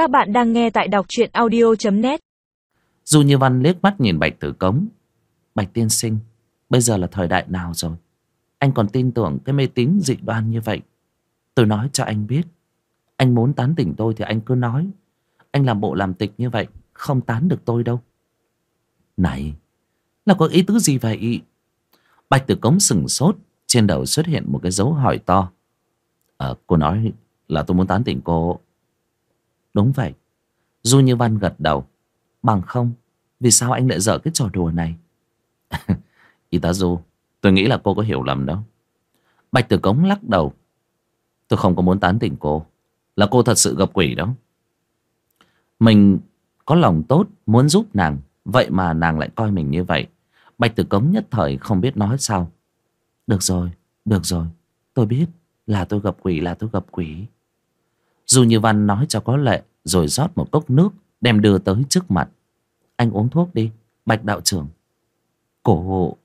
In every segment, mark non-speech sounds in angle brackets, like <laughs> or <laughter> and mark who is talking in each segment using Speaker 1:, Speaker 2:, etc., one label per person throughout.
Speaker 1: Các bạn đang nghe tại đọc truyện audio.net
Speaker 2: Du Như Văn liếc mắt nhìn Bạch Tử Cống. Bạch tiên sinh, bây giờ là thời đại nào rồi? Anh còn tin tưởng cái mê tín dị đoan như vậy. Tôi nói cho anh biết. Anh muốn tán tỉnh tôi thì anh cứ nói. Anh làm bộ làm tịch như vậy, không tán được tôi đâu. Này, là có ý tứ gì vậy? Bạch Tử Cống sừng sốt, trên đầu xuất hiện một cái dấu hỏi to. Ờ, cô nói là tôi muốn tán tỉnh cô. Đúng vậy. Du Như Văn gật đầu. Bằng không, vì sao anh lại dở cái trò đùa này? Y tá Du, tôi nghĩ là cô có hiểu lầm đó. Bạch Tử Cống lắc đầu. Tôi không có muốn tán tỉnh cô. Là cô thật sự gặp quỷ đó. Mình có lòng tốt, muốn giúp nàng. Vậy mà nàng lại coi mình như vậy. Bạch Tử Cống nhất thời không biết nói sao. Được rồi, được rồi. Tôi biết là tôi gặp quỷ, là tôi gặp quỷ. Dù như Văn nói cho có lệ, Rồi rót một cốc nước, Đem đưa tới trước mặt. Anh uống thuốc đi, Bạch đạo trưởng. Cổ hộ.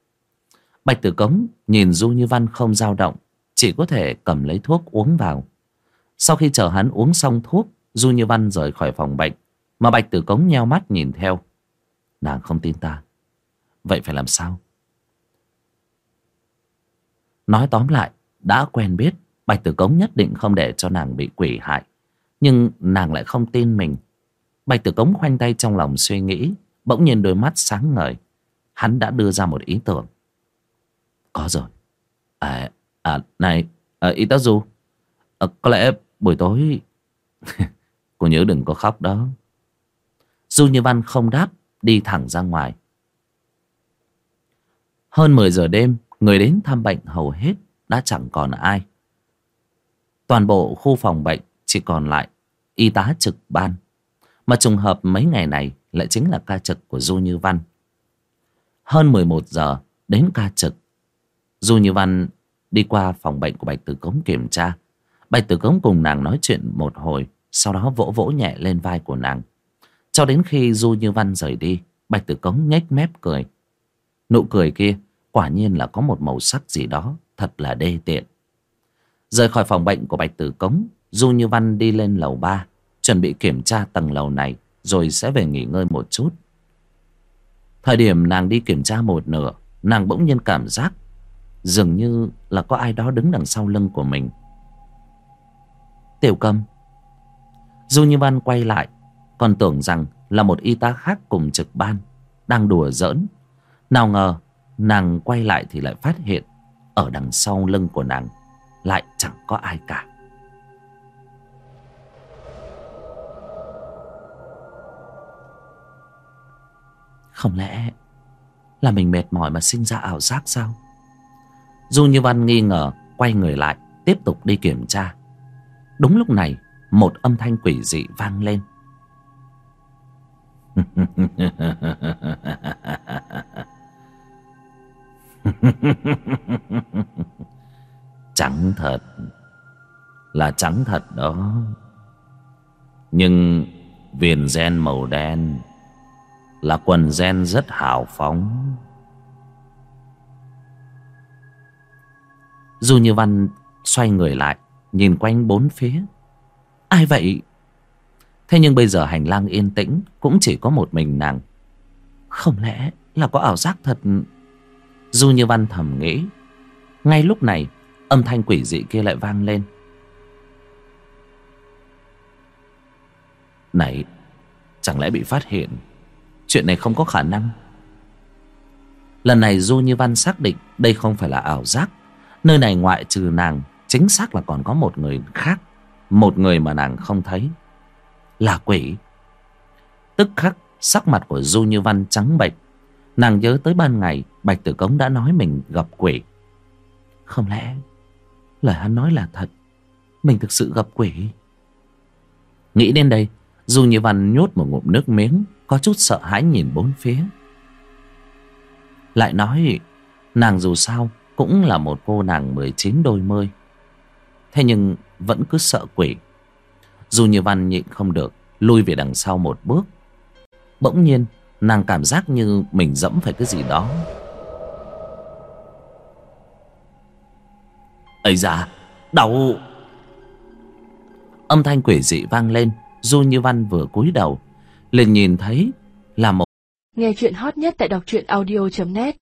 Speaker 2: Bạch tử cống nhìn Du Như Văn không dao động, Chỉ có thể cầm lấy thuốc uống vào. Sau khi chờ hắn uống xong thuốc Du Như Văn rời khỏi phòng bệnh Mà Bạch tử cống nheo mắt nhìn theo. Nàng không tin ta. Vậy phải làm sao? Nói tóm lại, Đã quen biết, Bạch Tử Cống nhất định không để cho nàng bị quỷ hại nhưng nàng lại không tin mình. Bạch Tử Cống khoanh tay trong lòng suy nghĩ Bỗng nhiên đôi mắt sáng ngời. Hắn đã đưa ra một ý tưởng. Có rồi. À, à này à, Y tá Du à, Có lẽ buổi tối <laughs> Cô nhớ đừng có khóc đó. Du Như Văn không đáp Đi thẳng ra ngoài. Hơn 10 giờ đêm Người đến thăm bệnh hầu hết Đã chẳng còn ai. Toàn bộ khu phòng bệnh chỉ còn lại y tá trực ban. Mà trùng hợp mấy ngày này lại chính là ca trực của Du Như Văn. Hơn 11 giờ đến ca trực. Du Như Văn đi qua phòng bệnh của Bạch Tử Cống kiểm tra. Bạch Tử Cống cùng nàng nói chuyện một hồi, sau đó vỗ vỗ nhẹ lên vai của nàng. Cho đến khi Du Như Văn rời đi, Bạch Tử Cống nhếch mép cười. Nụ cười kia quả nhiên là có một màu sắc gì đó thật là đê tiện. Rời khỏi phòng bệnh của Bạch Tử Cống, Du Như Văn đi lên lầu ba, Chuẩn bị kiểm tra tầng lầu này, Rồi sẽ về nghỉ ngơi một chút. Thời điểm nàng đi kiểm tra một nửa, Nàng bỗng nhiên cảm giác Dường như là có ai đó đứng đằng sau lưng của mình. Tiểu cầm. Du Như Văn quay lại, Còn tưởng rằng là một y tá khác cùng trực ban, Đang đùa giỡn. Nào ngờ, nàng quay lại thì lại phát hiện Ở đằng sau lưng của nàng Lại chẳng có ai cả. Không lẽ là mình mệt mỏi mà sinh ra ảo giác sao? Du Như Văn nghi ngờ, quay người lại, tiếp tục đi kiểm tra. Đúng lúc này, một âm thanh quỷ dị vang lên. <laughs> trắng thật là trắng thật đó nhưng viền gen màu đen là quần gen rất hào phóng. Du Như Văn xoay người lại, Nhìn quanh bốn phía. Ai vậy? Thế nhưng bây giờ hành lang yên tĩnh, Cũng chỉ có một mình nàng. Không lẽ là có ảo giác thật? Du Như Văn thầm nghĩ. Ngay lúc này, Âm thanh quỷ dị kia lại vang lên. Này, Chẳng lẽ bị phát hiện? Chuyện này không có khả năng. Lần này Du Như Văn xác định Đây không phải là ảo giác. Nơi này ngoại trừ nàng, Chính xác là còn có một người khác. Một người mà nàng không thấy. Là quỷ. Tức khắc, sắc mặt của Du Như Văn trắng bệch. Nàng nhớ tới ban ngày, Bạch Tử Cống đã nói mình gặp quỷ. Không lẽ, Lời hắn nói là thật? Mình thực sự gặp quỷ? Nghĩ đến đây, Du Như Văn nhốt một ngụm nước miếng có chút sợ hãi nhìn bốn phía. Lại nói, Nàng dù sao Cũng là một cô nàng 19 đôi mươi. Thế nhưng Vẫn cứ sợ quỷ. Dù như văn nhịn không được Lui về đằng sau một bước. Bỗng nhiên, nàng cảm giác như Mình dẫm phải cái gì đó. Ấy da, Đau. Âm thanh quỷ dị vang lên Du Như Văn vừa cúi đầu liền nhìn thấy là một
Speaker 3: Nghe chuyện hot nhất tại đọc truyện audio.net